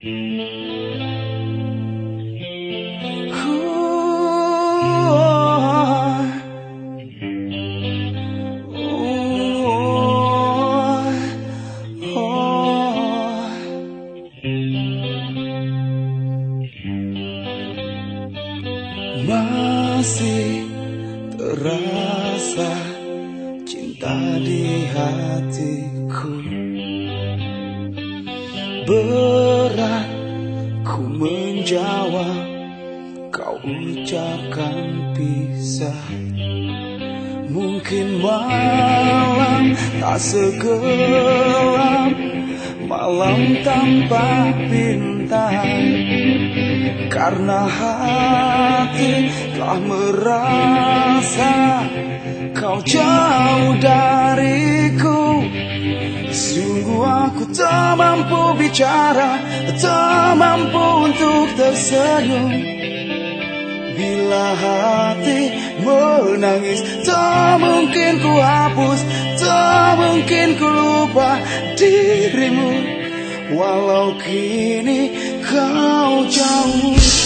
Masih terasa cinta di hatiku. Berat ku menjawab Kau ucapkan pisah. Mungkin malam tak segelap Malam tanpa bintang. Karena hati telah merasa Kau jauh dariku tak mampu bicara Tak mampu untuk tersenyum. Bila hati menangis Tak mungkin ku hapus Tak mungkin ku lupa dirimu. Walau kini kau jauh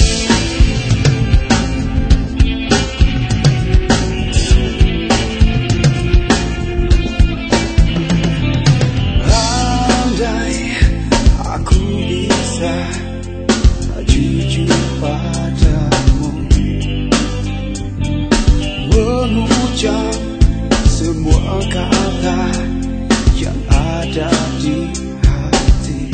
padamu. Mengucap semua kata yang ada di hati.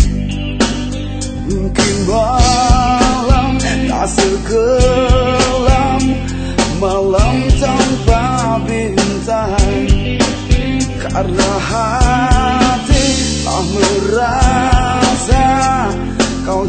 Mungkin malam tak sekelam Malam tanpa bintang. Karena hati tak merasa Kau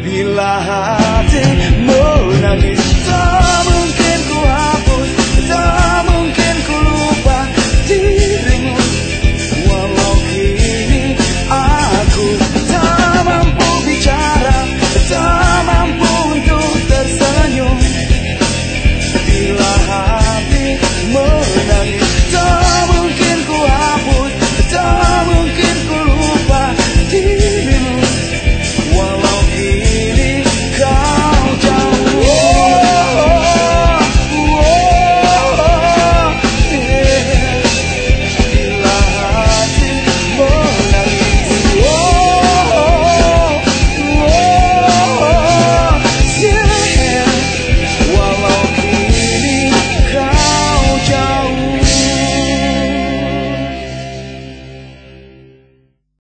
Bila hati menangis, Tak mungkin ku hapus Tak mungkin ku lupa dirimu Walau kini aku Tak mampu bicara Tak mampu untuk tersenyum Bila hati menangis.